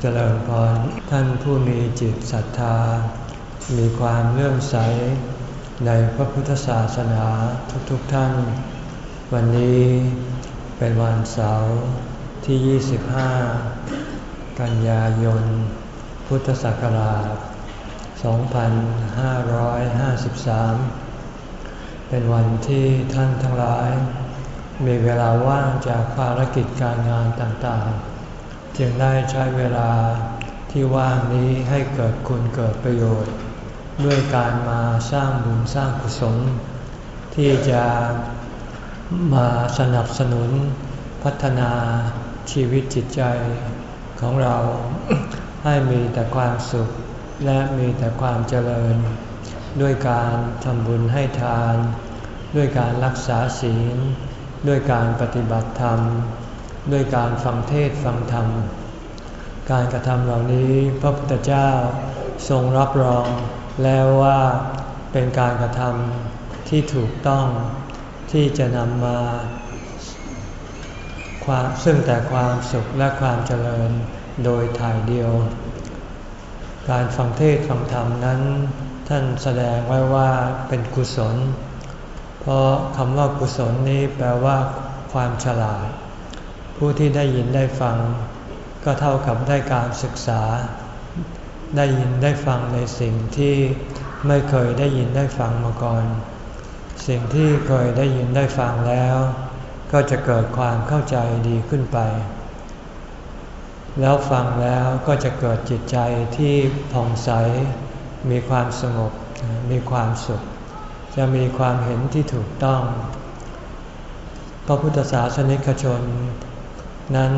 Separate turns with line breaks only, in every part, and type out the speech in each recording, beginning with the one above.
เจริญพรท่านผู้มีจิตศรัทธา มีความเลื่อมใสในพระพุทธศาสนาทุกๆทท่าน วันนี้เป็นวันเสาร์ที่ 25 กันยายน พุทธศักราช 2553 เป็นวันที่ท่านทั้งหลาย มีเวลาว่างจากภารกิจการงานต่างๆ จึงได้ใช้เวลาที่ว่างนี้ให้เกิดคุณเกิดประโยชน์ ด้วยการมาสร้างบุญสร้างกุศลที่จะมาสนับสนุนพัฒนาชีวิตจิตใจของเราให้มีแต่ความสุขและมีแต่ความเจริญ ด้วยการทำบุญให้ทาน ด้วยการรักษาศีล ด้วยการปฏิบัติธรรม ด้วยการฟังเทศฟังธรรม การกระทำเหล่านี้พระพุทธเจ้าทรงรับรองแล้วว่าเป็นการกระทำที่ถูกต้องที่จะนำมาความซึ่งแต่ความสุขและความเจริญโดยถ่ายเดียว การฟังเทศฟังธรรมนั้น ท่านแสดงไว้ว่าเป็นกุศล เพราะคำว่ากุศลนี้แปลว่าความฉลาด ผู้ที่ได้ยินได้ฟัง ก็เท่ากับได้การศึกษา ได้ยินได้ฟังในสิ่งที่ไม่เคยได้ยินได้ฟังมาก่อน สิ่งที่เคยได้ยินได้ฟังแล้ว ก็จะเกิดความเข้าใจดีขึ้นไป แล้วฟังแล้วก็จะเกิดจิตใจที่ผ่องใส มีความสงบ มีความสุข จะมีความเห็นที่ถูกต้อง พระพุทธศาสนิกชน นั้น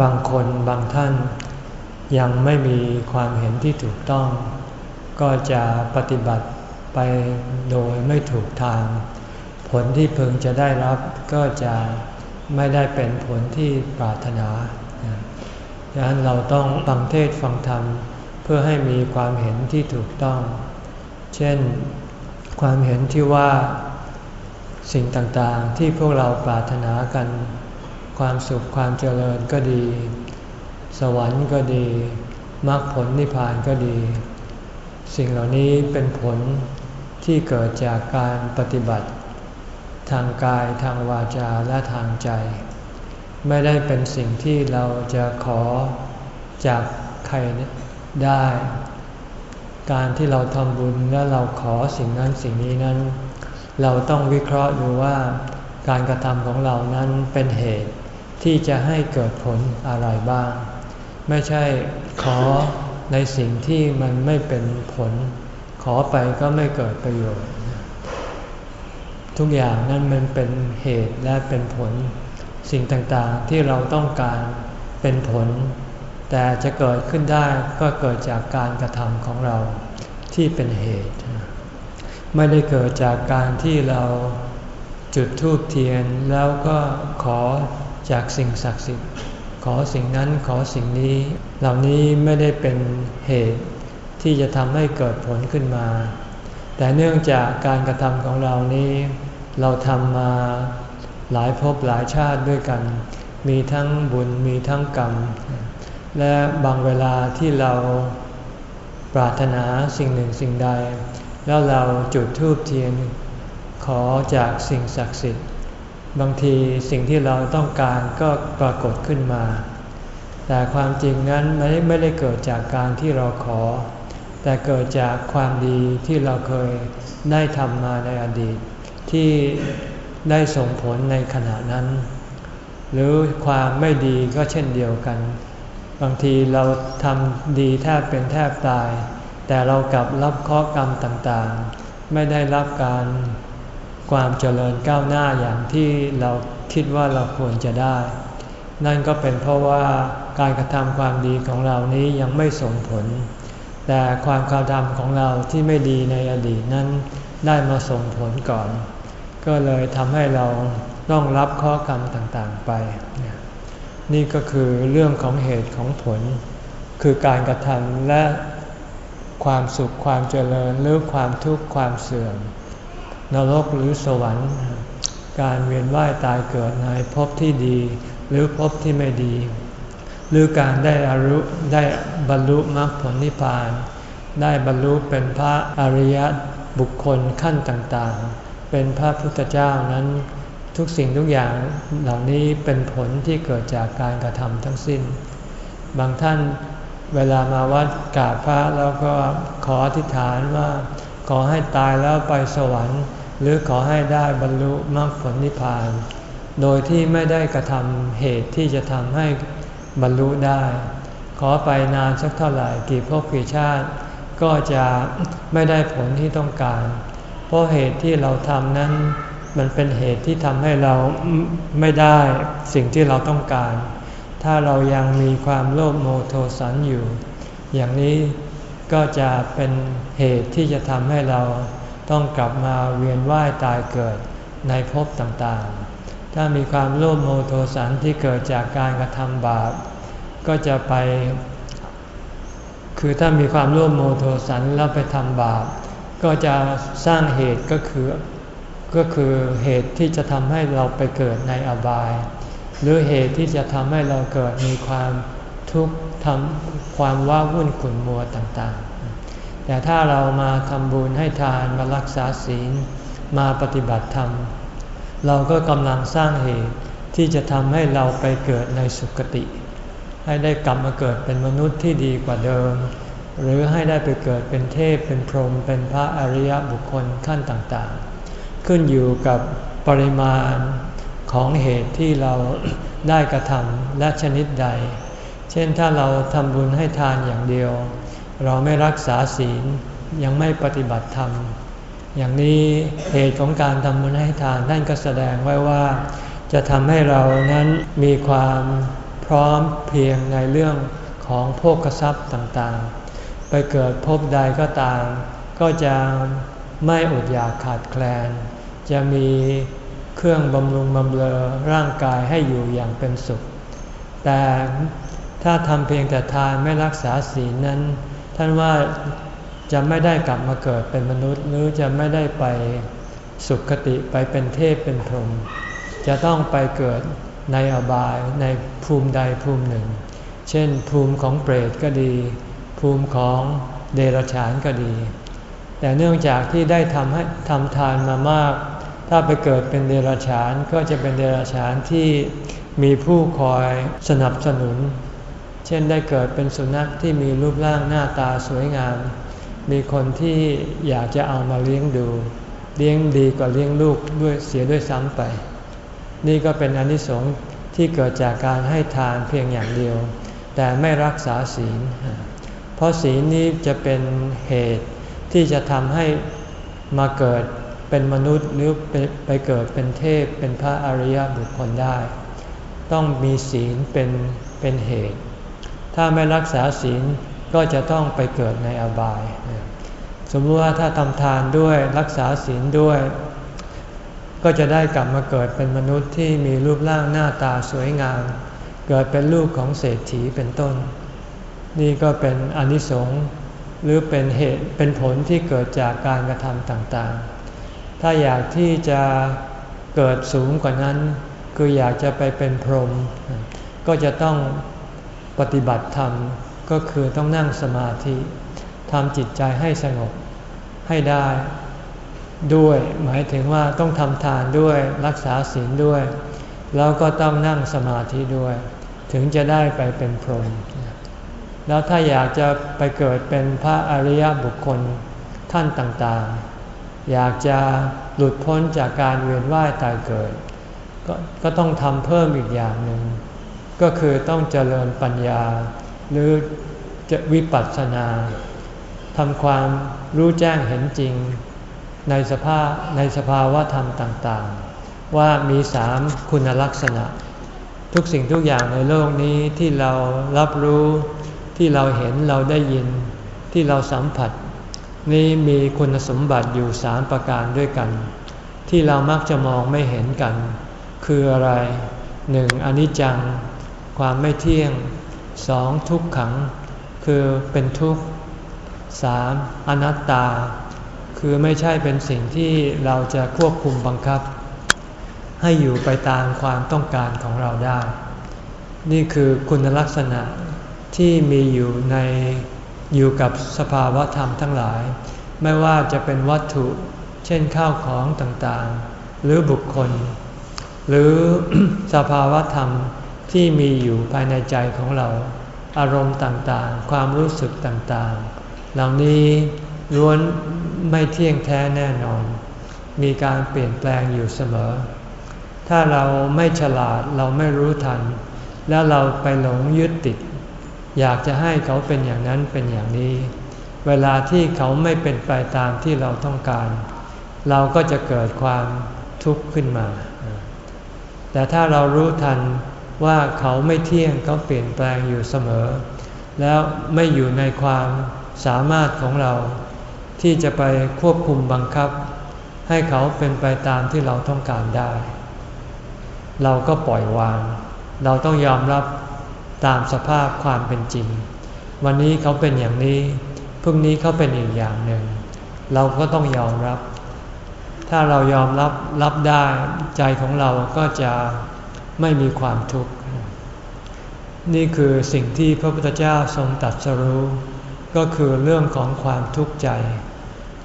บางคนบางท่านยังไม่มีความเห็นที่ถูกต้อง ก็จะปฏิบัติไปโดยไม่ถูกทาง ผลที่พึงจะได้รับก็จะไม่ได้เป็นผลที่ปรารถนาดังนั้นเราต้องฟังเทศฟังธรรม เพื่อให้มีความเห็นที่ถูกต้อง เช่น ความเห็นที่ว่าสิ่งต่างๆที่พวกเราปรารถนากัน ความสุขความเจริญก็ดี สวรรค์ก็ดีมรรคผลนิพพานก็ดี สิ่งเหล่านี้เป็นผลที่เกิดจากการปฏิบัติ ทางกายทางวาจาและทางใจ ไม่ได้เป็นสิ่งที่เราจะขอจากใครได้ การที่เราทำบุญและเราขอสิ่งนั้นสิ่งนี้นั้น เราต้องวิเคราะห์ดูว่าการกระทำของเรานั้นเป็นเหตุ ที่จะให้เกิดผลอะไรบ้าง ไม่ใช่ขอในสิ่งที่มันไม่เป็นผล ขอไปก็ไม่เกิดประโยชน์ ทุกอย่างนั้นมันเป็นเหตุและเป็นผล สิ่งต่างๆที่เราต้องการเป็นผล แต่จะเกิดขึ้นได้ก็เกิดจากการกระทำของเราที่เป็นเหตุ ไม่ได้เกิดจากการที่เราจุดธูปเทียนแล้วก็ขอ จากสิ่งศักดิ์สิทธิ์ ขอสิ่งนั้นขอสิ่งนี้ เหล่านี้ไม่ได้เป็นเหตุที่จะทำให้เกิดผลขึ้นมา แต่เนื่องจากการกระทำของเรานี้ เราทำมาหลายภพหลายชาติด้วยกัน มีทั้งบุญมีทั้งกรรม และบางเวลาที่เราปรารถนาสิ่งหนึ่งสิ่งใด แล้วเราจุดธูปเทียน ขอจากสิ่งศักดิ์สิทธิ์ บางทีสิ่งที่เราต้องการก็ปรากฏขึ้นมา แต่ความจริงนั้นไม่ไม่ได้เกิดจากการที่เราขอ แต่เกิดจากความดีที่เราเคยได้ทำมาในอดีต ที่ได้ส่งผลในขณะนั้น หรือความไม่ดีก็เช่นเดียวกัน บางทีเราทำดีแทบเป็นแทบตาย แต่เรากลับรับข้อกรรมต่างๆ ไม่ได้รับการ ความเจริญก้าวหน้าอย่างที่เราคิดว่าเราควรจะได้ นั่นก็เป็นเพราะว่าการกระทำความดีของเรานี้ยังไม่ส่งผล แต่ความกระทำของเราที่ไม่ดีในอดีตนั้นได้มาส่งผลก่อน ก็เลยทำให้เราต้องรับข้อกรรมต่างๆไป นี่ก็คือเรื่องของเหตุของผล คือการกระทำและความสุขความเจริญหรือความทุกข์ความเสื่อม นรกหรือสวรรค์ การเวียนว่ายตายเกิดในภพที่ดี หรือภพที่ไม่ดี หรือการได้อารุได้บรรลุมรรคผลนิพพาน ได้บรรลุเป็นพระอริยบุคคลขั้นต่างๆ เป็นพระพุทธเจ้านั้นทุกสิ่งทุกอย่างเหล่านี้เป็นผลที่เกิดจากการกระทำทั้งสิ้น บางท่านเวลามาวัดกราบพระแล้วก็ขออธิษฐานว่า ขอให้ตายแล้วไปสวรรค์ หรือขอให้ได้บรรลุมรรคผลนิพพาน โดยที่ไม่ได้กระทำเหตุที่จะทำให้บรรลุได้ ขอไปนานสักเท่าไหร่กี่ภพกี่ชาติ ก็จะไม่ได้ผลที่ต้องการ เพราะเหตุที่เราทำนั้น มันเป็นเหตุที่ทำให้เราไม่ได้สิ่งที่เราต้องการ ถ้าเรายังมีความโลภโมโทสันอยู่ อย่างนี้ ก็จะเป็นเหตุที่จะทำให้เราต้องกลับมาเวียนว่ายตายเกิดในภพต่างๆ ถ้ามีความโลภโมโทสันที่เกิดจากการกระทำบาป ก็จะไป คือถ้ามีความโลภโมโทสันแล้วไปทำบาป ก็จะสร้างเหตุก็คือ ก็คือเหตุที่จะทำให้เราไปเกิดในอบาย หรือเหตุที่จะทำให้เราเกิดมีความ ทุกข์ทำความว้าวุ่นขุ่นมัวต่างๆ แต่ถ้าเรามาทำบุญให้ทานมารักษาศีลมาปฏิบัติธรรม เราก็กำลังสร้างเหตุที่จะทำให้เราไปเกิดในสุคติ ให้ได้กลับมาเกิดเป็นมนุษย์ที่ดีกว่าเดิม หรือให้ได้ไปเกิดเป็นเทพเป็นพรหมเป็นพระอริยบุคคลขั้นต่างๆ ขึ้นอยู่กับปริมาณของเหตุที่เราได้กระทำและชนิดใด เช่นถ้าเราทำบุญให้ทานอย่างเดียว เราไม่รักษาศีลยังไม่ปฏิบัติธรรม อย่างนี้เหตุของการทำบุญให้ทานนั่นก็แสดงไว้ว่า จะทำให้เรานั้นมีความพร้อมเพียงในเรื่องของโภคทรัพย์ต่างๆ ไปเกิดพบใดก็ตาม ก็จะไม่อดอยากขาดแคลน จะมีเครื่องบำรุงบำเรอร่างกายให้อยู่อย่างเป็นสุข แต่ ถ้าทำเพียงแต่ทานไม่รักษาศีลนั้น ท่านว่าจะไม่ได้กลับมาเกิดเป็นมนุษย์ หรือจะไม่ได้ไปสุขคติไปเป็นเทพเป็นพรหมจะต้องไปเกิดในอบายในภูมิใดภูมิหนึ่ง เช่น ภูมิของเปรตก็ดี ภูมิของเดรัจฉานก็ดี แต่เนื่องจากที่ได้ทำให้ทำทานมามาก ถ้าไปเกิดเป็นเดรัจฉานก็จะเป็นเดรัจฉานที่มีผู้คอยสนับสนุน เช่นได้เกิดเป็นสุนัขที่มีรูปร่างหน้าตาสวยงาม มีคนที่อยากจะเอามาเลี้ยงดู เลี้ยงดีกว่าเลี้ยงลูกด้วยเสียด้วยซ้ำไป นี่ก็เป็นอนิสงส์ที่เกิดจากการให้ทานเพียงอย่างเดียว แต่ไม่รักษาศีล เพราะศีลนี้จะเป็นเหตุที่จะทำให้มาเกิดเป็นมนุษย์หรือไปเกิดเป็นเทพเป็นพระอริยบุคคลได้ ต้องมีศีลเป็นเป็นเหตุ ถ้าไม่รักษาศีลก็จะต้องไปเกิดในอบาย สมมติว่าถ้าทำทานด้วยรักษาศีลด้วย ก็จะได้กลับมาเกิดเป็นมนุษย์ที่มีรูปร่างหน้าตาสวยงาม เกิดเป็นลูกของเศรษฐีเป็นต้น นี่ก็เป็นอนิสงส์หรือเป็นเหตุเป็นผลที่เกิดจากการกระทำต่างๆ ถ้าอยากที่จะเกิดสูงกว่านั้น คืออยากจะไปเป็นพรหมก็จะต้อง ปฏิบัติธรรมก็คือต้องนั่งสมาธิทำจิตใจให้สงบให้ได้ด้วยหมายถึงว่าต้องทำทานด้วยรักษาศีลด้วย แล้วก็ต้องนั่งสมาธิด้วย ถึงจะได้ไปเป็นพรหมแล้วถ้าอยากจะไปเกิดเป็นพระอริยบุคคลท่านต่างๆ อยากจะหลุดพ้นจากการเวียนว่ายตายเกิดกก็ต้องทำเพิ่มอีกอย่างหนึ่ง ก็คือต้องเจริญปัญญา หรือจะวิปัสสนาทำความรู้แจ้งเห็นจริง ในสภาพในสภาวะธรรมต่างๆ ว่ามีสามคุณลักษณะ ทุกสิ่งทุกอย่างในโลกนี้ที่เรารับรู้ที่เราเห็นเราได้ยินที่เราสัมผัส นี้มีคุณสมบัติอยู่สามประการด้วยกัน ที่เรามักจะมองไม่เห็นกัน คืออะไรหนึ่งอนิจจัง ความไม่เที่ยงสองทุกขัง คือเป็นทุกข์สามอนัตตา คือไม่ใช่เป็นสิ่งที่เราจะควบคุมบังคับ ให้อยู่ไปตามความต้องการของเราได้ นี่คือคุณลักษณะที่มีอยู่ในอยู่กับสภาวะธรรมทั้งหลาย ไม่ว่าจะเป็นวัตถุ เช่นข้าวของต่างๆ หรือบุคคล หรือสภาวะธรรม ที่มีอยู่ภายในใจของเรา อารมณ์ต่างๆ ความรู้สึกต่างๆ เหล่านี้ล้วนไม่เที่ยงแท้แน่นอน มีการเปลี่ยนแปลงอยู่เสมอ ถ้าเราไม่ฉลาดเราไม่รู้ทัน แล้วเราไปหลงยึดติด อยากจะให้เขาเป็นอย่างนั้นเป็นอย่างนี้ เวลาที่เขาไม่เป็นไปตามที่เราต้องการ เราก็จะเกิดความทุกข์ขึ้นมา แต่ถ้าเรารู้ทัน ว่าเขาไม่เที่ยงเขาเปลี่ยนแปลงอยู่เสมอ แล้วไม่อยู่ในความสามารถของเรา ที่จะไปควบคุมบังคับ ให้เขาเป็นไปตามที่เราต้องการได้ เราก็ปล่อยวาง เราต้องยอมรับตามสภาพความเป็นจริง วันนี้เขาเป็นอย่างนี้พรุ่งนี้เขาเป็นอีกอย่างหนึ่ง เราก็ต้องยอมรับ ถ้าเรายอมรับรับได้ใจของเราก็จะ ไม่มีความทุกข์ นี่คือสิ่งที่พระพุทธเจ้าทรงตัดสรู้ ก็คือเรื่องของความทุกข์ใจ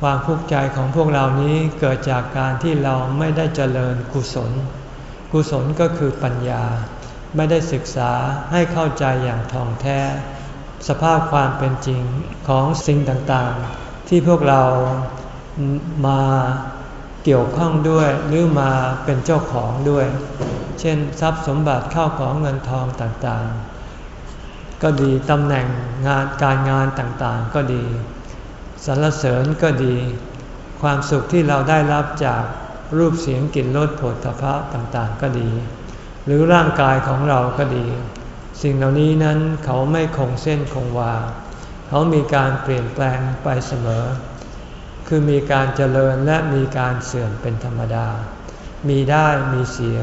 ความทุกข์ใจของพวกเรานี้เกิดจากการที่เราไม่ได้เจริญกุศล กุศลก็คือปัญญา ไม่ได้ศึกษาให้เข้าใจอย่างท่องแท้ สภาพความเป็นจริงของสิ่งต่างๆ ที่พวกเรามา เกี่ยวข้องด้วยหรือมาเป็นเจ้าของด้วย เช่นทรัพย์สมบัติเข้าของเงินทองต่างๆ ก็ดีตำแหน่งงานการงานต่างๆ ก็ดีสรรเสริญก็ดี ความสุขที่เราได้รับจากรูปเสียงกลิ่นรสผลตภะต่างๆ ก็ดี หรือร่างกายของเราก็ดี สิ่งเหล่านี้นั้นเขาไม่คงเส้นคงวา เขามีการเปลี่ยนแปลงไปเสมอ คือมีการเจริญและมีการเสื่อมเป็นธรรมดา มีได้มีเสีย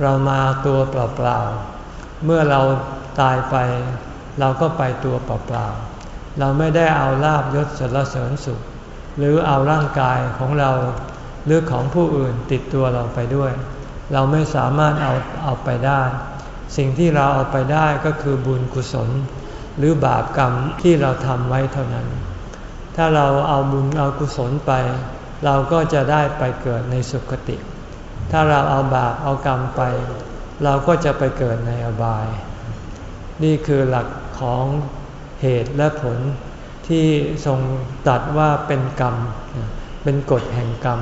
เรามาตัวเปล่าๆ เมื่อเราตายไป เราก็ไปตัวเปล่าๆ เราไม่ได้เอาลาบยศสรรเสริญสุข หรือเอาร่างกายของเราหรือของผู้อื่นติดตัวเราไปด้วย เราไม่สามารถเอาเอาไปได้ สิ่งที่เราเอาไปได้ก็คือบุญกุศล หรือบาปกรรมที่เราทำไว้เท่านั้น ถ้าเราเอาบุญเอากุศลไป เราก็จะได้ไปเกิดในสุคติ ถ้าเราเอาบาปเอากรรมไป เราก็จะไปเกิดในอบาย นี่คือหลักของเหตุและผลที่ทรงตัดว่าเป็นกรรม เป็นกฎแห่งกรรม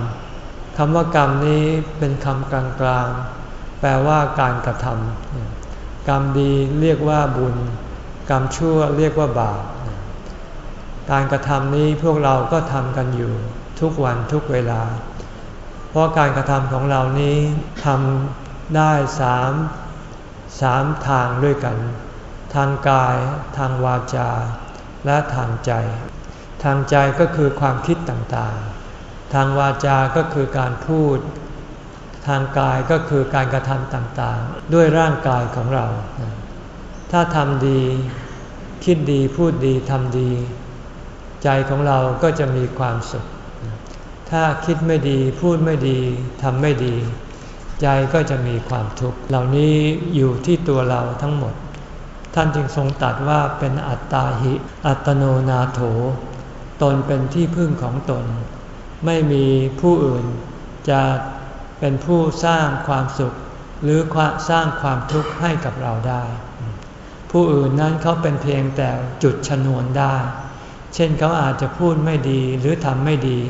คำว่ากรรมนี้เป็นคำกลางๆ แปลว่าการกระทำกรรมดีเรียกว่าบุญ กรรมชั่วเรียกว่าบาป การกระทำนี้พวกเราก็ทำกันอยู่ทุกวันทุกเวลา เพราะการกระทำของเรานี้ทำได้สามสามทางด้วยกัน ทางกาย ทางวาจา และทางใจ ทางใจก็คือความคิดต่างๆ ทางวาจาก็คือการพูด ทางกายก็คือการกระทำต่างๆ ด้วยร่างกายของเรา ถ้าทำดี คิดดีพูดดีทำดี ใจของเราก็จะมีความสุข ถ้าคิดไม่ดีพูดไม่ดีทำไม่ดี ใจก็จะมีความทุกข์เหล่านี้อยู่ที่ตัวเราทั้งหมด ท่านจึงทรงตัดว่าเป็นอัตตาหิ อัตโนนาโถ ตนเป็นที่พึ่งของตน ไม่มีผู้อื่นจะเป็นผู้สร้างความสุข หรือสร้างความทุกข์ให้กับเราได้ ผู้อื่นนั้นเขาเป็นเพียงแต่จุดชนวนได้ เช่นเขาอาจจะพูดไม่ดีหรือทำไม่ดี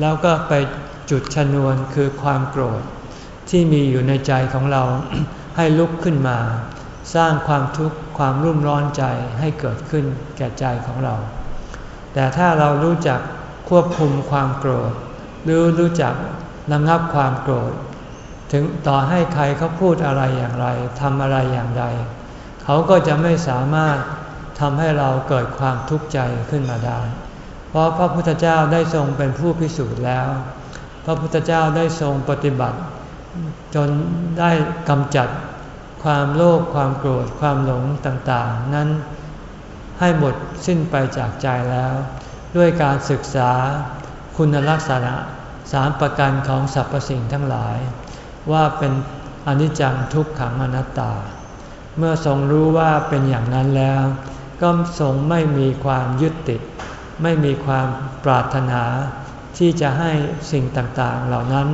แล้วก็ไปจุดชนวนคือความโกรธ ที่มีอยู่ในใจของเราให้ลุกขึ้นมา สร้างความทุกข์ความรุ่มร้อนใจให้เกิดขึ้นแก่ใจของเรา แต่ถ้าเรารู้จักควบคุมความโกรธ หรือรู้จักระงับความโกรธ ถึงต่อให้ใครเขาพูดอะไรอย่างไรทำอะไรอย่างไรเขาก็จะไม่สามารถ ทำให้เราเกิดความทุกข์ใจขึ้นมาได้ เพราะพระพุทธเจ้าได้ทรงเป็นผู้พิสูจน์แล้ว พระพุทธเจ้าได้ทรงปฏิบัติ จนได้กำจัดความโลภความโกรธความหลงต่างๆ นั้นให้หมดสิ้นไปจากใจแล้ว ด้วยการศึกษาคุณลักษณะสามประการของสรรพสิ่งทั้งหลาย ว่าเป็นอนิจจังทุกขังอนัตตา เมื่อทรงรู้ว่าเป็นอย่างนั้นแล้ว ก็ทรงไม่มีความยึดติด ไม่มีความปรารถนา ที่จะให้สิ่งต่างๆ เหล่านั้น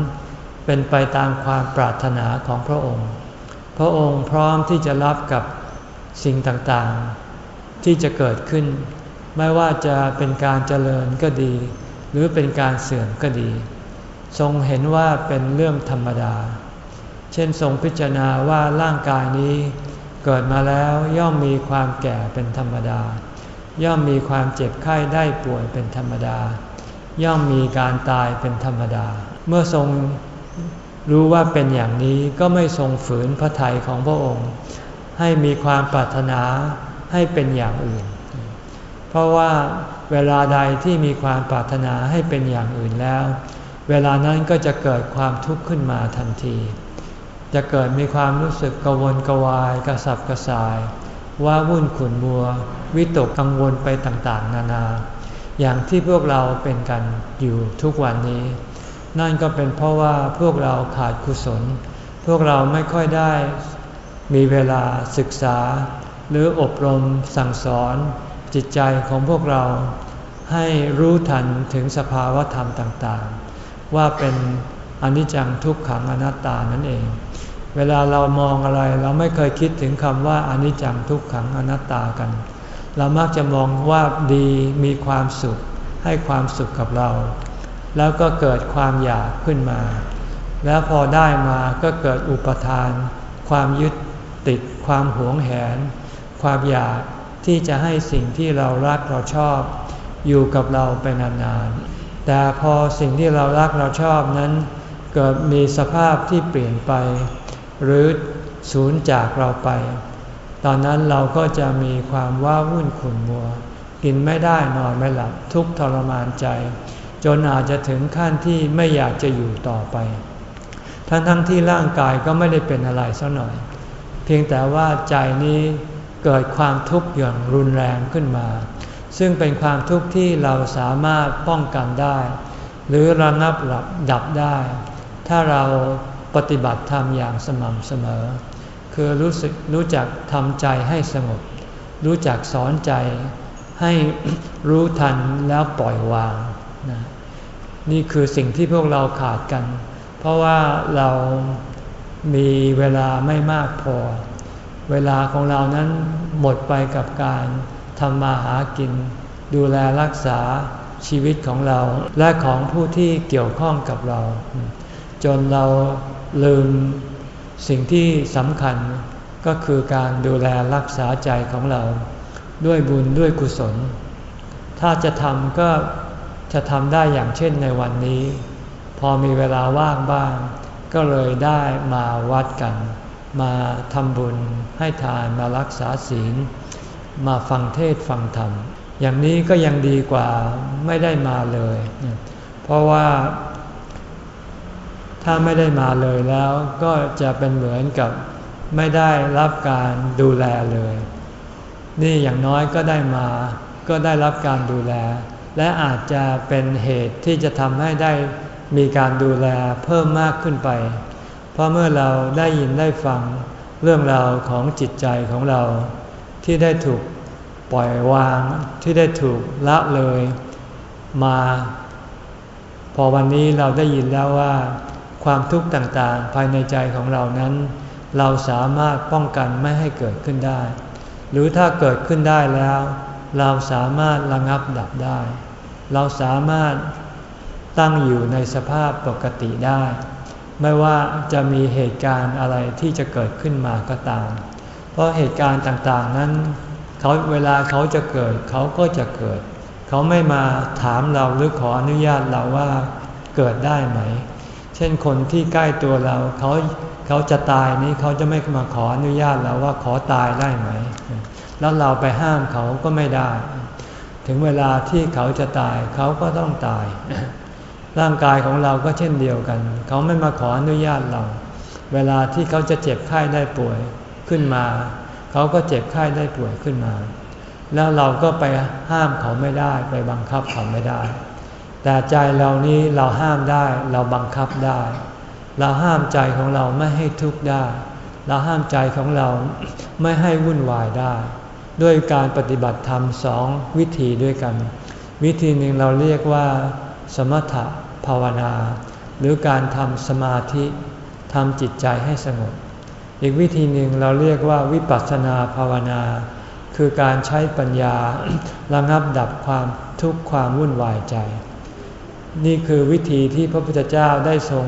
เป็นไปตามความปรารถนาของพระองค์ พระองค์พร้อมที่จะรับกับสิ่งต่างๆ ที่จะเกิดขึ้น ไม่ว่าจะเป็นการเจริญก็ดี หรือเป็นการเสื่อมก็ดี ทรงเห็นว่าเป็นเรื่องธรรมดา เช่นทรงพิจารณาว่าร่างกายนี้ เกิดมาแล้วย่อมมีความแก่เป็นธรรมดา ย่อมมีความเจ็บไข้ได้ป่วยเป็นธรรมดา ย่อมมีการตายเป็นธรรมดา เมื่อทรงรู้ว่าเป็นอย่างนี้ก็ไม่ทรงฝืนพระทัยของพระองค์ ให้มีความปรารถนาให้เป็นอย่างอื่น เพราะว่าเวลาใดที่มีความปรารถนาให้เป็นอย่างอื่นแล้ว เวลานั้นก็จะเกิดความทุกข์ขึ้นมาทันที จะเกิดมีความรู้สึกกวนกวายกระสับกระส่าย ว่าวุ่นขุนมัว วิตกกังวลไปต่างๆ นานา อย่างที่พวกเราเป็นกันอยู่ทุกวันนี้ นั่นก็เป็นเพราะว่าพวกเราขาดกุศล พวกเราไม่ค่อยได้มีเวลาศึกษา หรืออบรมสั่งสอนจิตใจของพวกเราให้รู้ทันถึงสภาวะธรรมต่างๆ ว่าเป็นอนิจจังทุกขังอนัตตานั่นเอง เวลาเรามองอะไรเราไม่เคยคิดถึงคำว่าอนิจจังทุกขังอนัตตากัน เรามักจะมองว่าดีมีความสุข ให้ความสุขกับเรา แล้วก็เกิดความอยากขึ้นมา แล้วพอได้มาก็เกิดอุปทาน ความยึดติด ความหวงแหน ความอยากที่จะให้สิ่งที่เรารักเราชอบ อยู่กับเราไปนานๆ แต่พอสิ่งที่เรารักเราชอบนั้น เกิดมีสภาพที่เปลี่ยนไป หรือสูญจากเราไป ตอนนั้นเราก็จะมีความว้าวุ่นขุ่นมัว กินไม่ได้นอนไม่หลับทุกทรมานใจ จนอาจจะถึงขั้นที่ไม่อยากจะอยู่ต่อไป ทั้งทั้งที่ร่างกายก็ไม่ได้เป็นอะไรสักหน่อย เพียงแต่ว่าใจนี้เกิดความทุกข์อย่างรุนแรงขึ้นมา ซึ่งเป็นความทุกข์ที่เราสามารถป้องกันได้ หรือระงับหลับดับได้ ถ้าเรา ปฏิบัติธรรมอย่างสม่ำเสมอ คือรู้สึกรู้จักทำใจให้สงบ รู้จักสอนใจให้รู้ทันแล้วปล่อยวางนะนี่คือสิ่งที่พวกเราขาดกัน เพราะว่าเรามีเวลาไม่มากพอ เวลาของเรานั้นหมดไปกับการทำมาหากิน ดูแลรักษาชีวิตของเราและของผู้ที่เกี่ยวข้องกับเรา จนเรา ลืมสิ่งที่สำคัญก็คือการดูแลรักษาใจของเรา ด้วยบุญด้วยกุศล ถ้าจะทำก็จะทำได้อย่างเช่นในวันนี้ พอมีเวลาว่างบ้าง ก็เลยได้มาวัดกัน มาทำบุญให้ทานมารักษาศีล มาฟังเทศฟังธรรม อย่างนี้ก็ยังดีกว่าไม่ได้มาเลย เพราะว่า ถ้าไม่ได้มาเลยแล้วก็จะเป็นเหมือนกับไม่ได้รับการดูแลเลย นี่อย่างน้อยก็ได้มาก็ได้รับการดูแล และอาจจะเป็นเหตุที่จะทำให้ได้มีการดูแลเพิ่มมากขึ้นไป เพราะเมื่อเราได้ยินได้ฟังเรื่องราวของจิตใจของเรา ที่ได้ถูกปล่อยวางที่ได้ถูกละเลยมา พอวันนี้เราได้ยินแล้วว่า ความทุกข์ต่างๆ ภายในใจของเรานั้น เราสามารถป้องกันไม่ให้เกิดขึ้นได้ หรือถ้าเกิดขึ้นได้แล้ว เราสามารถระงับดับได้ เราสามารถตั้งอยู่ในสภาพปกติได้ ไม่ว่าจะมีเหตุการณ์อะไรที่จะเกิดขึ้นมาก็ตาม เพราะเหตุการณ์ต่างๆนั้นเขาเวลาเขาจะเกิดเขาก็จะเกิด เขาไม่มาถามเราหรือขออนุญาตเราว่าเกิดได้ไหม เช่นคนที่ใกล้ตัวเราเขาเขาจะตายนี้เขาจะไม่มาขออนุญาตเราว่าขอตายได้ไหม แล้วเราไปห้ามเขาก็ไม่ได้ ถึงเวลาที่เขาจะตายเขาก็ต้องตาย ร่างกายของเราก็เช่นเดียวกัน เขาไม่มาขออนุญาตเรา เวลาที่เขาจะเจ็บไข้ได้ป่วยขึ้นมา เขาก็เจ็บไข้ได้ป่วยขึ้นมา แล้วเราก็ไปห้ามเขาไม่ได้ไปบังคับเขาไม่ได้ แต่ใจเรานี้เราห้ามได้เราบังคับได้ เราห้ามใจของเราไม่ให้ทุกข์ได้ เราห้ามใจของเราไม่ให้วุ่นวายได้ ด้วยการปฏิบัติธรรมสองวิธีด้วยกัน วิธีหนึ่งเราเรียกว่า สมถภาวนา หรือการทำสมาธิทำจิตใจให้สงบ อีกวิธีหนึ่งเราเรียกว่าวิปัสสนาภาวนา คือการใช้ปัญญาระงับดับความทุกข์ความวุ่นวายใจ นี่คือวิธีที่พระพุทธเจ้าได้ทรง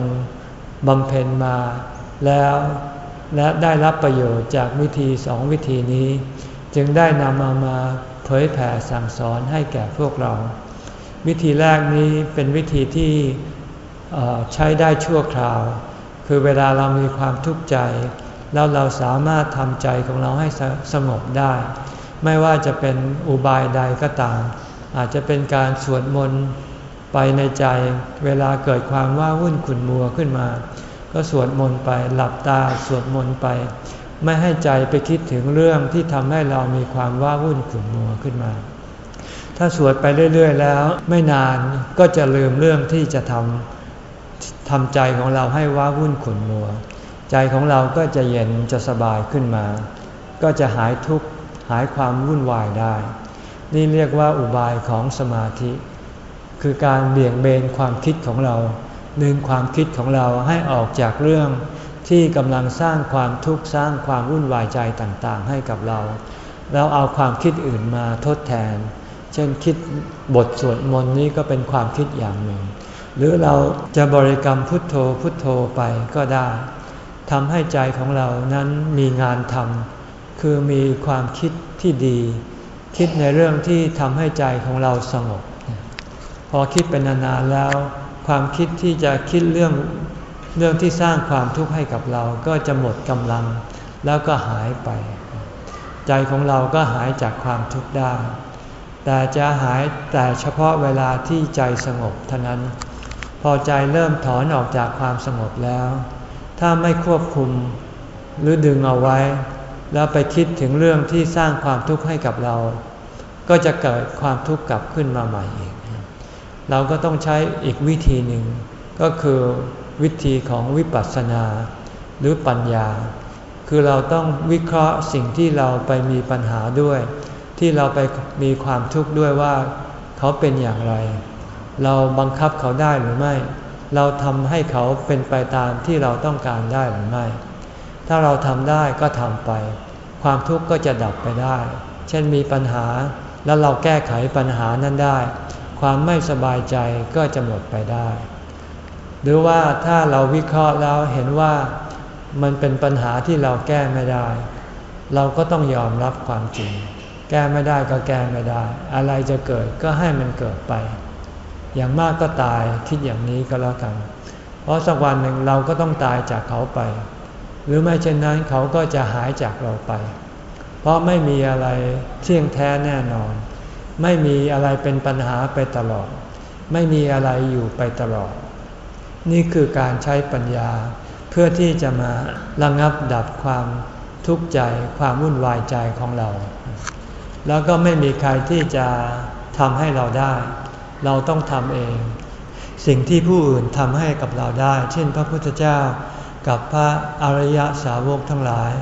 บำเพ็ญมาแล้วและได้รับประโยชน์จากวิธีสองวิธีนี้ จึงได้นำมามาเผยแผ่สั่งสอนให้แก่พวกเรา วิธีแรกนี้เป็นวิธีที่ใช้ได้ชั่วคราว คือเวลาเรามีความทุกข์ใจ แล้วเราสามารถทำใจของเราให้สงบได้ ไม่ว่าจะเป็นอุบายใดก็ตาม อาจจะเป็นการสวดมนต์ ไปในใจเวลาเกิดความว่าวุ่นขุนมัวขึ้นมา ก็สวดมนต์ไปหลับตาสวดมนต์ไป ไม่ให้ใจไปคิดถึงเรื่องที่ทำให้เรามีความว้าวุ่นขุ่นมัวขึ้นมา ถ้าสวดไปเรื่อย ๆ แล้ว ไม่นานก็จะลืมเรื่องที่จะทำทำใจของเราให้ว้าวุ่นขุ่นมัว ใจของเราก็จะเย็นจะสบายขึ้นมา ก็จะหายทุกข์หายความวุ่นวายได้ นี่เรียกว่าอุบายของสมาธิ คือการเบี่ยงเบนความคิดของเราดึงความคิดของเราให้ออกจากเรื่องที่กำลังสร้างความทุกข์สร้างความวุ่นวายใจต่างๆ ให้กับเรา แล้วเอาความคิดอื่นมาทดแทน เช่นคิดบทสวดมนต์นี้ก็เป็นความคิดอย่างหนึ่ง หรือเราจะบริกรรมพุทโธพุทโธไปก็ได้ทำให้ใจของเรานั้นมีงานทำคือมีความคิดที่ดี คิดในเรื่องที่ทำให้ใจของเราสงบ อคิดเป็นนานๆแล้ว ความคิดที่จะคิดเรื่องเรื่องที่สร้างความทุกข์ให้กับเราก็จะหมดกำลัง แล้วก็หายไป ใจของเราก็หายจากความทุกข์ได้ แต่จะหายแต่เฉพาะเวลาที่ใจสงบเท่านั้น พอใจเริ่มถอนออกจากความสงบแล้ว ถ้าไม่ควบคุมหรือดึงเอาไว้ แล้วไปคิดถึงเรื่องที่สร้างความทุกข์ให้กับเรา ก็จะเกิดความทุกข์กลับขึ้นมาใหม่อีก เราก็ต้องใช้อีกวิธีหนึ่ง ก็คือวิธีของวิปัสสนา หรือปัญญา คือเราต้องวิเคราะห์สิ่งที่เราไปมีปัญหาด้วย ที่เราไปมีความทุกข์ด้วยว่าเขาเป็นอย่างไร เราบังคับเขาได้หรือไม่ เราทำให้เขาเป็นไปตามที่เราต้องการได้หรือไม่ ถ้าเราทำได้ก็ทำไป ความทุกข์ก็จะดับไปได้ เช่นมีปัญหาแล้วเราแก้ไขปัญหานั้นได้ ความไม่สบายใจก็จะหมดไปได้ หรือว่าถ้าเราวิเคราะห์แล้วเห็นว่ามันเป็นปัญหาที่เราแก้ไม่ได้ เราก็ต้องยอมรับความจริง แก้ไม่ได้ก็แก้ไม่ได้ อะไรจะเกิดก็ให้มันเกิดไป อย่างมากก็ตายคิดอย่างนี้ก็แล้วกัน เพราะสักวันหนึ่งเราก็ต้องตายจากเขาไป หรือไม่เช่นนั้นเขาก็จะหายจากเราไป เพราะไม่มีอะไรเที่ยงแท้แน่นอน ไม่มีอะไรเป็นปัญหาไปตลอด ไม่มีอะไรอยู่ไปตลอด นี่คือการใช้ปัญญา เพื่อที่จะมาระงับดับความทุกข์ใจความวุ่นวายใจของเรา แล้วก็ไม่มีใครที่จะทำให้เราได้ เราต้องทำเอง สิ่งที่ผู้อื่นทำให้กับเราได้ เช่น พระพุทธเจ้ากับพระอริยสาวกทั้งหลาย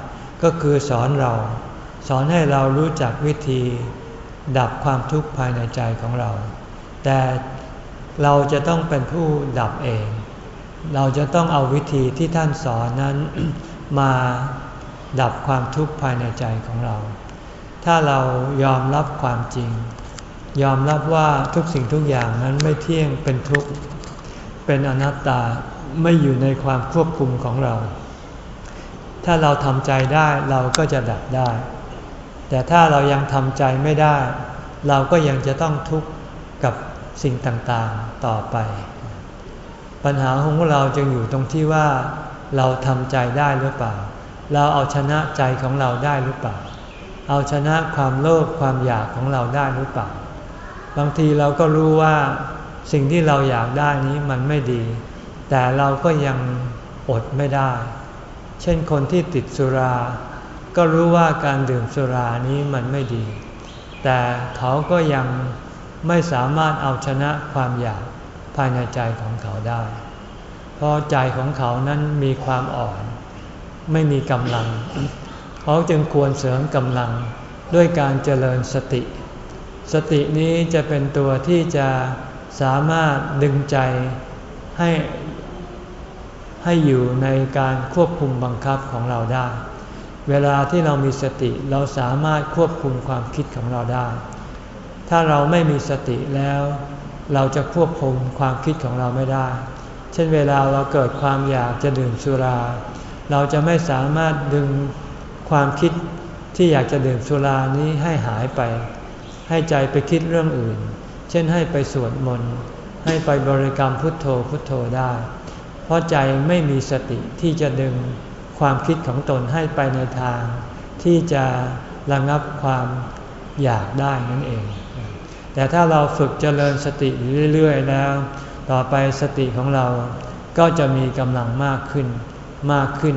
ก็คือสอนเรา สอนให้เรารู้จักวิธี ดับความทุกข์ภายในใจของเรา แต่เราจะต้องเป็นผู้ดับเอง เราจะต้องเอาวิธีที่ท่านสอนนั้นมาดับความทุกข์ภายในใจของเรา ถ้าเรายอมรับความจริง ยอมรับว่าทุกสิ่งทุกอย่างนั้นไม่เที่ยงเป็นทุกข์ เป็นอนัตตาไม่อยู่ในความควบคุมของเรา ถ้าเราทำใจได้เราก็จะดับได้ แต่ถ้าเรายังทำใจไม่ได้ เราก็ยังจะต้องทุกข์กับสิ่งต่างๆต่อไป ปัญหาของเราจึงอยู่ตรงที่ว่าเราทำใจได้หรือเปล่า เราเอาชนะใจของเราได้หรือเปล่า เอาชนะความโลภความอยากของเราได้หรือเปล่า บางทีเราก็รู้ว่าสิ่งที่เราอยากได้นี้มันไม่ดี แต่เราก็ยังอดไม่ได้ เช่นคนที่ติดสุรา ก็รู้ว่าการดื่มสุรานี้มันไม่ดี แต่เขาก็ยังไม่สามารถเอาชนะความอยากภายในใจของเขาได้ เพราะใจของเขานั้นมีความอ่อน ไม่มีกำลัง เขาจึงควรเสริมกำลังด้วยการเจริญสติ สตินี้จะเป็นตัวที่จะสามารถดึงใจให้ให้อยู่ในการควบคุมบังคับของเราได้ เวลาที่เรามีสติเราสามารถควบคุมความคิดของเราได้ ถ้าเราไม่มีสติแล้ว เราจะควบคุมความคิดของเราไม่ได้ เช่นเวลาเราเกิดความอยากจะดื่มสุรา เราจะไม่สามารถดึงความคิดที่อยากจะดื่มสุรานี้ให้หายไป ให้ใจไปคิดเรื่องอื่น เช่นให้ไปสวดมนต์ให้ไปบริกรรมพุทโธพุทโธได้ เพราะใจไม่มีสติที่จะดึง ความคิดของตนให้ไปในทาง ที่จะระงับความอยากได้นั่นเอง แต่ถ้าเราฝึกเจริญสติเรื่อยๆแล้ว ต่อไปสติของเราก็จะมีกำลังมากขึ้นมากขึ้น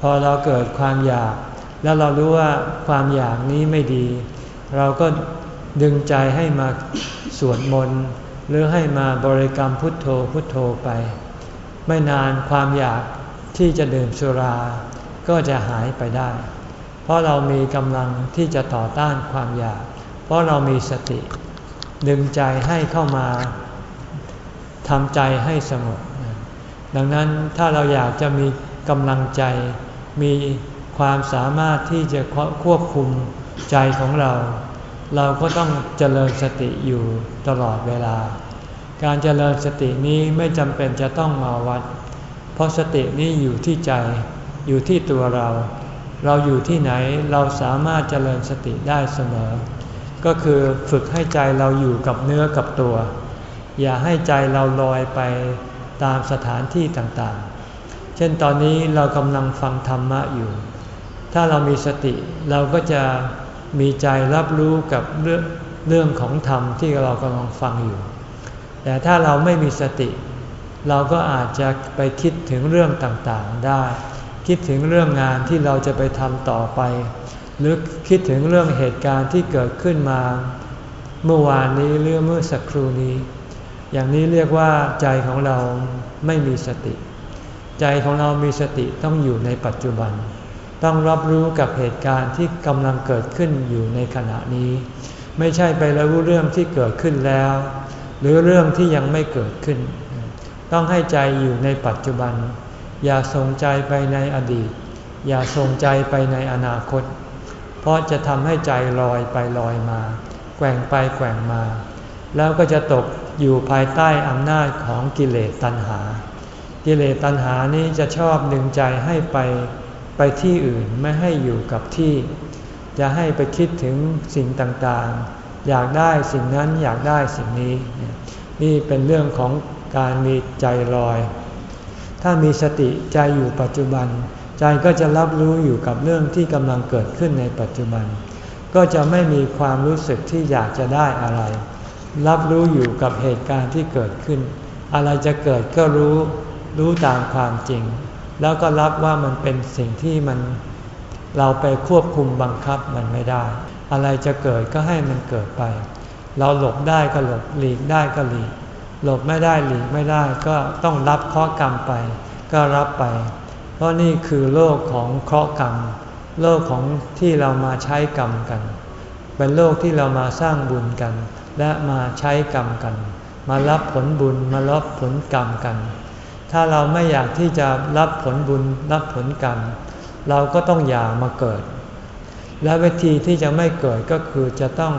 พอเราเกิดความอยาก แล้วเรารู้ว่าความอยากนี้ไม่ดี เราก็ดึงใจให้มาสวดมนต์หรือให้มาบริกรรมพุทโธพุทโธไป ไม่นานความอยาก ที่จะดื่มสุรา ก็จะหายไปได้ เพราะเรามีกำลังที่จะต่อต้านความอยาก เพราะเรามีสติ ดึงใจให้เข้ามาทำใจให้สงบดังนั้นถ้าเราอยากจะมีกำลังใจ มีความสามารถที่จะควบคุมใจของเรา เราก็ต้องเจริญสติอยู่ตลอดเวลา การเจริญสตินี้ไม่จำเป็นจะต้องมาวัด เพราะสตินี้อยู่ที่ใจ อยู่ที่ตัวเรา เราอยู่ที่ไหนเราสามารถเจริญสติได้เสมอ ก็คือฝึกให้ใจเราอยู่กับเนื้อกับตัว อย่าให้ใจเราลอยไปตามสถานที่ต่างๆ เช่นตอนนี้เรากำลังฟังธรรมะอยู่ ถ้าเรามีสติเราก็จะมีใจรับรู้กับเรื่องเรื่องของธรรมที่เรากำลังฟังอยู่ แต่ถ้าเราไม่มีสติ เราก็อาจจะไปคิดถึงเรื่องต่างๆได้ คิดถึงเรื่องงานที่เราจะไปทำต่อไป หรือคิดถึงเรื่องเหตุการณ์ที่เกิดขึ้นมา เมื่อวานนี้หรือเมื่อสักครู่นี้ อย่างนี้เรียกว่าใจของเราไม่มีสติ ใจของเรามีสติต้องอยู่ในปัจจุบัน ต้องรับรู้กับเหตุการณ์ที่กำลังเกิดขึ้นอยู่ในขณะนี้ ไม่ใช่ไปรู้เรื่องที่เกิดขึ้นแล้ว หรือเรื่องที่ยังไม่เกิดขึ้น ต้องให้ใจอยู่ในปัจจุบัน อย่าส่งใจไปในอดีต อย่าส่งใจไปในอนาคต เพราะจะทำให้ใจลอยไปลอยมา แกว่งไปแกว่งมา แล้วก็จะตกอยู่ภายใต้อำนาจของกิเลสตัณหา กิเลสตัณหานี้จะชอบดึงใจให้ไปไปที่อื่นไม่ให้อยู่กับที่ จะให้ไปคิดถึงสิ่งต่างๆ อยากได้สิ่งนั้นอยากได้สิ่งนี้ นี่เป็นเรื่องของ การมีใจลอย ถ้ามีสติใจอยู่ปัจจุบัน ใจก็จะรับรู้อยู่กับเรื่องที่กำลังเกิดขึ้นในปัจจุบัน ก็จะไม่มีความรู้สึกที่อยากจะได้อะไร รับรู้อยู่กับเหตุการณ์ที่เกิดขึ้น อะไรจะเกิดก็รู้รู้ตามความจริง แล้วก็รับว่ามันเป็นสิ่งที่มันเราไปควบคุมบังคับมันไม่ได้ อะไรจะเกิดก็ให้มันเกิดไป เราหลบได้ก็หลบหลีกได้ก็หลีก หลบไม่ได้หลีกไม่ได้ก็ต้องรับข้อกรรมไป ก็รับไป เพราะนี่คือโลกของเคราะห์กรรม โลกของที่เรามาใช้กรรมกัน เป็นโลกที่เรามาสร้างบุญกัน และมาใช้กรรมกัน มารับผลบุญมารับผลกรรมกัน ถ้าเราไม่อยากที่จะรับผลบุญรับผลกรรม เราก็ต้องอย่ามาเกิด และวิธีที่จะไม่เกิดก็คือจะต้อง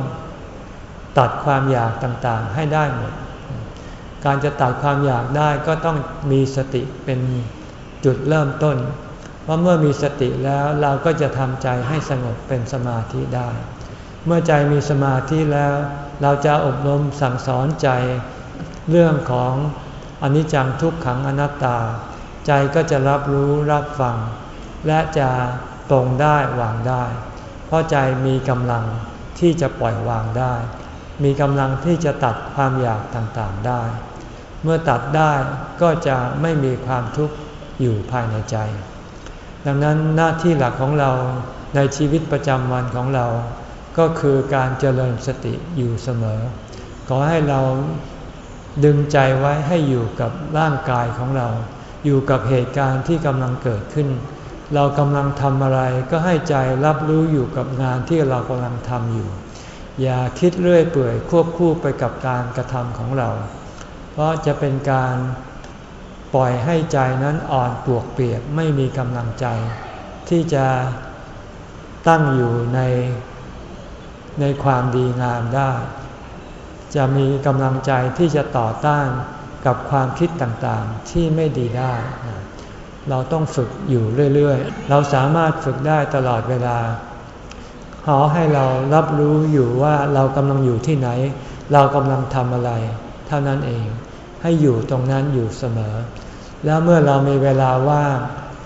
ตัดความอยากต่างๆให้ได้หมด การจะตัดความอยากได้ก็ต้องมีสติเป็นจุดเริ่มต้น เพราะเมื่อมีสติแล้วเราก็จะทำใจให้สงบเป็นสมาธิได้ เมื่อใจมีสมาธิแล้ว เราจะอบรมสั่งสอนใจเรื่องของอนิจจังทุกขังอนัตตา ใจก็จะรับรู้รับฟัง และจะตรงได้วางได้ เพราะใจมีกำลังที่จะปล่อยวางได้ มีกำลังที่จะตัดความอยากต่างๆได้ เมื่อตัดได้ก็จะไม่มีความทุกข์อยู่ภายในใจ ดังนั้นหน้าที่หลักของเราในชีวิตประจำวันของเรา ก็คือการเจริญสติอยู่เสมอ ขอให้เราดึงใจไว้ให้อยู่กับร่างกายของเรา อยู่กับเหตุการณ์ที่กำลังเกิดขึ้น เรากำลังทำอะไรก็ให้ใจรับรู้อยู่กับงานที่เรากำลังทำอยู่ อย่าคิดเรื่อยเปื่อยควบคู่ไปกับการกระทำของเรา เพราะจะเป็นการปล่อยให้ใจนั้นอ่อนปวกเปียกไม่มีกำลังใจ ที่จะตั้งอยู่ในในความดีงามได้ จะมีกำลังใจที่จะต่อต้านกับความคิดต่างๆที่ไม่ดีได้ เราต้องฝึกอยู่เรื่อยๆ เราสามารถฝึกได้ตลอดเวลาขอให้เรารับรู้อยู่ว่าเรากำลังอยู่ที่ไหน เรากำลังทำอะไร เท่านั้นเอง ให้อยู่ตรงนั้นอยู่เสมอ แล้วเมื่อเรามีเวลาว่าง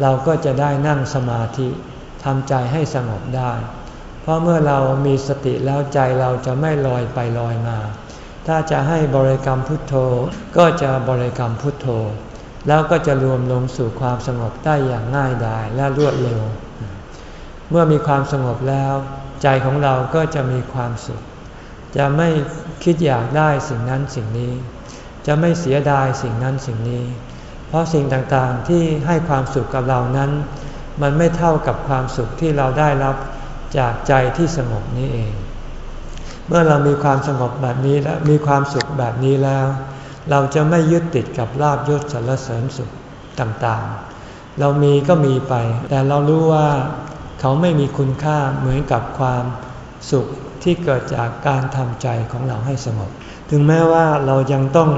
เราก็จะได้นั่งสมาธิทำใจให้สงบได้ เพราะเมื่อเรามีสติแล้วใจเราจะไม่ลอยไปลอยมา ถ้าจะให้บริกรรมพุทโธก็จะบริกรรมพุทโธ แล้วก็จะรวมลงสู่ความสงบได้อย่างง่ายดายและรวดเร็ว เมื่อมีความสงบแล้ว ใจของเราก็จะมีความสุข จะไม่คิดอยากได้สิ่งนั้นสิ่งนี้ จะไม่เสียดายสิ่งนั้นสิ่งนี้ เพราะสิ่งต่างๆที่ให้ความสุขกับเรานั้น มันไม่เท่ากับความสุขที่เราได้รับจากใจที่สงบนี้เอง เมื่อเรามีความสงบแบบนี้และมีความสุขแบบนี้แล้ว เราจะไม่ยึดติดกับลาบยศสรรเสริญสุขต่างๆ เรามีก็มีไป แต่เรารู้ว่าเขาไม่มีคุณค่าเหมือนกับความสุขที่เกิดจากการทำใจของเราให้สงบ ถึงแม้ว่าเรายังต้อง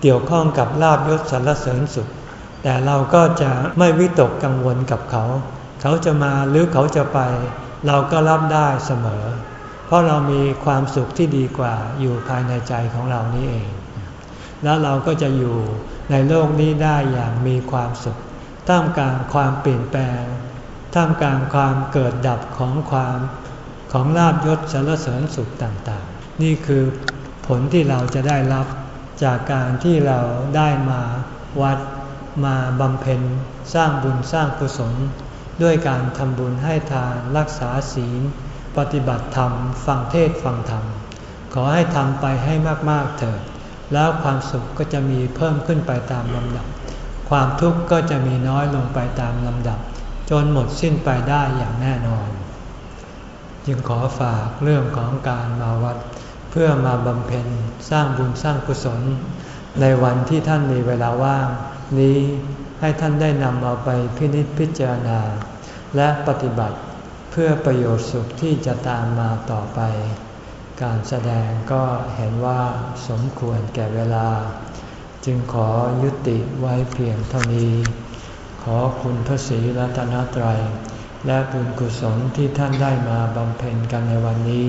เกี่ยวข้องกับลาบยศสรรเสริญสุข แต่เราก็จะไม่วิตกกังวลกับเขา เขาจะมาหรือเขาจะไป เราก็รับได้เสมอ เพราะเรามีความสุขที่ดีกว่าอยู่ภายในใจของเรานี้เอง แล้วเราก็จะอยู่ในโลกนี้ได้อย่างมีความสุข ท่ามกลางความเปลี่ยนแปลง ท่ามกลางความเกิดดับของความของลาบยศสารเสริญสุขต่างๆ นี่คือ ผลที่เราจะได้รับจากการที่เราได้มาวัดมาบำเพ็ญสร้างบุญสร้างกุศล ด้วยการทำบุญให้ทานรักษาศีล ปฏิบัติธรรม ฟังเทศฟังธรรม ขอให้ทำไปให้มากๆเถิดแล้วความสุขก็จะมีเพิ่มขึ้นไปตามลำดับ ความทุกข์ก็จะมีน้อยลงไปตามลำดับ จนหมดสิ้นไปได้อย่างแน่นอน จึงขอฝากเรื่องของการมาวัด เพื่อมาบำเพ็ญสร้างบุญสร้างกุศล ในวันที่ท่านมีเวลาว่าง นี้ให้ท่านได้นำเอาไปพินิจพิจารณา และปฏิบัติเพื่อประโยชน์สุขที่จะตามมาต่อไป การแสดงก็เห็นว่าสมควรแก่เวลา จึงขอยุติไว้เพียงเท่านี้ ขอคุณพระศรีรัตนตรัยและบุญกุศลที่ท่านได้มาบำเพ็ญกันในวันนี้